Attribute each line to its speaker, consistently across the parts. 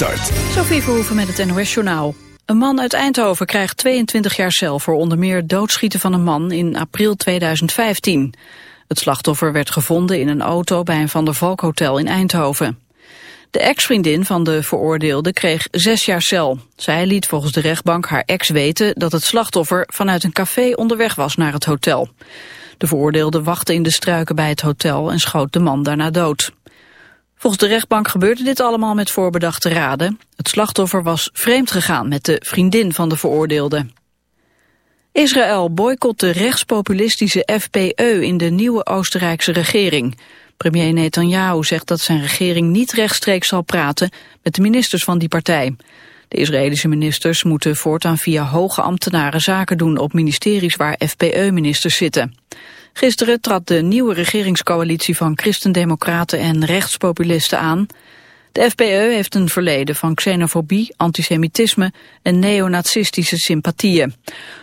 Speaker 1: start.
Speaker 2: Sophie Verhoeven met het NOS-journaal. Een man uit Eindhoven krijgt 22 jaar cel voor onder meer doodschieten van een man in april 2015. Het slachtoffer werd gevonden in een auto bij een Van der Valk hotel in Eindhoven. De ex-vriendin van de veroordeelde kreeg zes jaar cel. Zij liet volgens de rechtbank haar ex weten dat het slachtoffer vanuit een café onderweg was naar het hotel. De veroordeelde wachtte in de struiken bij het hotel en schoot de man daarna dood. Volgens de rechtbank gebeurde dit allemaal met voorbedachte raden. Het slachtoffer was vreemd gegaan met de vriendin van de veroordeelde. Israël boycott de rechtspopulistische FPE in de nieuwe Oostenrijkse regering. Premier Netanyahu zegt dat zijn regering niet rechtstreeks zal praten met de ministers van die partij. De Israëlische ministers moeten voortaan via hoge ambtenaren zaken doen op ministeries waar FPE-ministers zitten. Gisteren trad de nieuwe regeringscoalitie van christendemocraten en rechtspopulisten aan. De FPE heeft een verleden van xenofobie, antisemitisme en neonazistische sympathieën.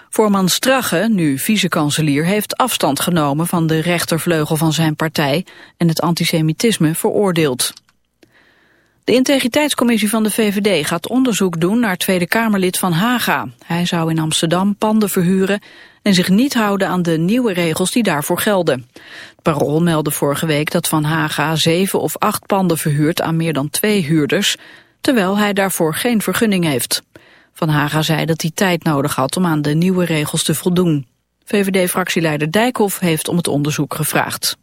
Speaker 2: Voorman Strache, nu vicekanselier, heeft afstand genomen van de rechtervleugel van zijn partij en het antisemitisme veroordeeld. De integriteitscommissie van de VVD gaat onderzoek doen naar Tweede Kamerlid van Haga. Hij zou in Amsterdam panden verhuren en zich niet houden aan de nieuwe regels die daarvoor gelden. Het Parool meldde vorige week dat Van Haga zeven of acht panden verhuurt aan meer dan twee huurders, terwijl hij daarvoor geen vergunning heeft. Van Haga zei dat hij tijd nodig had om aan de nieuwe regels te voldoen. VVD-fractieleider Dijkhoff heeft om het onderzoek gevraagd.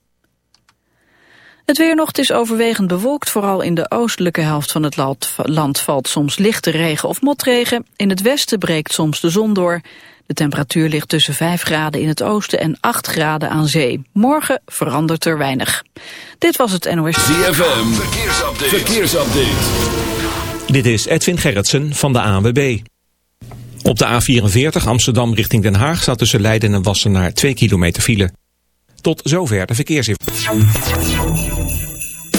Speaker 2: Het weer nog is overwegend bewolkt, vooral in de oostelijke helft van het land valt soms lichte regen of motregen. In het westen breekt soms de zon door. De temperatuur ligt tussen 5 graden in het oosten en 8 graden aan zee. Morgen verandert er weinig. Dit was het NOS.
Speaker 1: ZFM, verkeersupdate. verkeersupdate.
Speaker 3: Dit is Edwin Gerritsen van de ANWB. Op de A44 Amsterdam richting Den Haag staat tussen Leiden en Wassenaar 2 kilometer file. Tot zover de verkeersinformatie.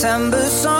Speaker 4: September song,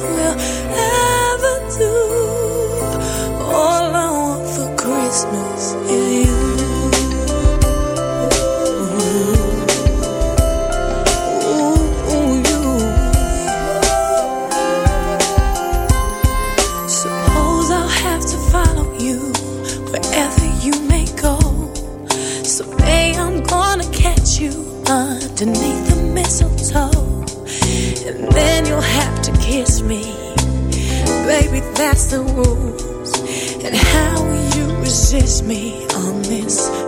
Speaker 5: will the rules. And how you resist me on this